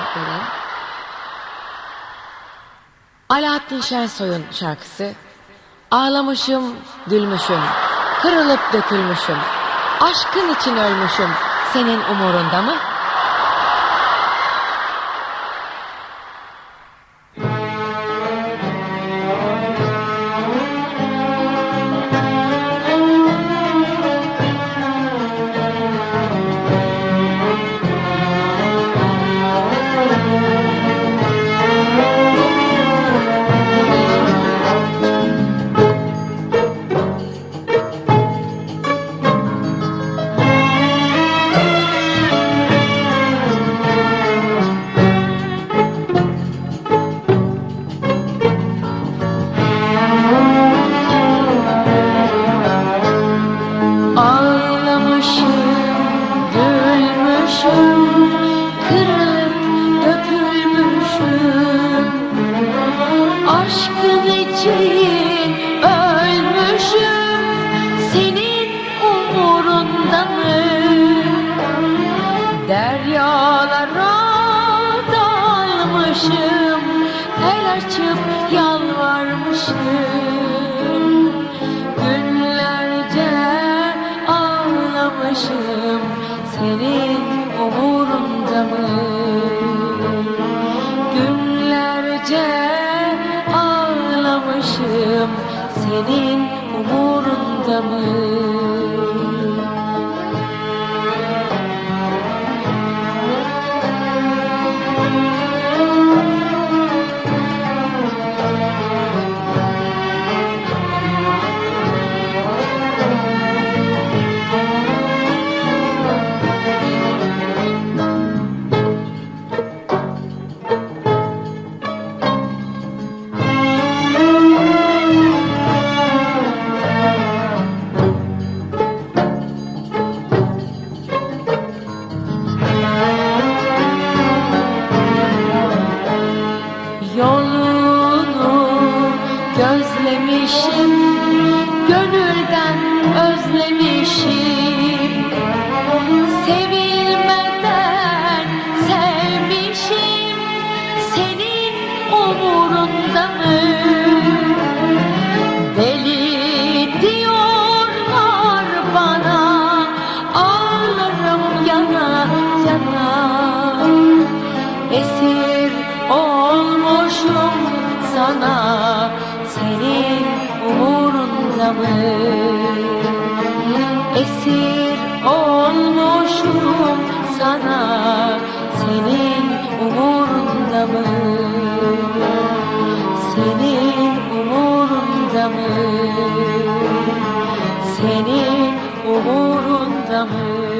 kitapları. Alaaddin Şensoy'un şarkısı. Ağlamışım, gülmüşüm, kırılıp dökülmüşüm. Aşkın için ölmüşüm, senin umurunda mı? İçin ölmüşüm, senin umurunda mı? Deryalara dalmışım, el açıp yalvarmışım. Günlerce ağlamışım Senin umurunda mı? Senin umurunda mı? bana senin umurunda mı? Esir olmuşum sana senin umurunda mı? Senin umurunda mı? Senin umurunda mı?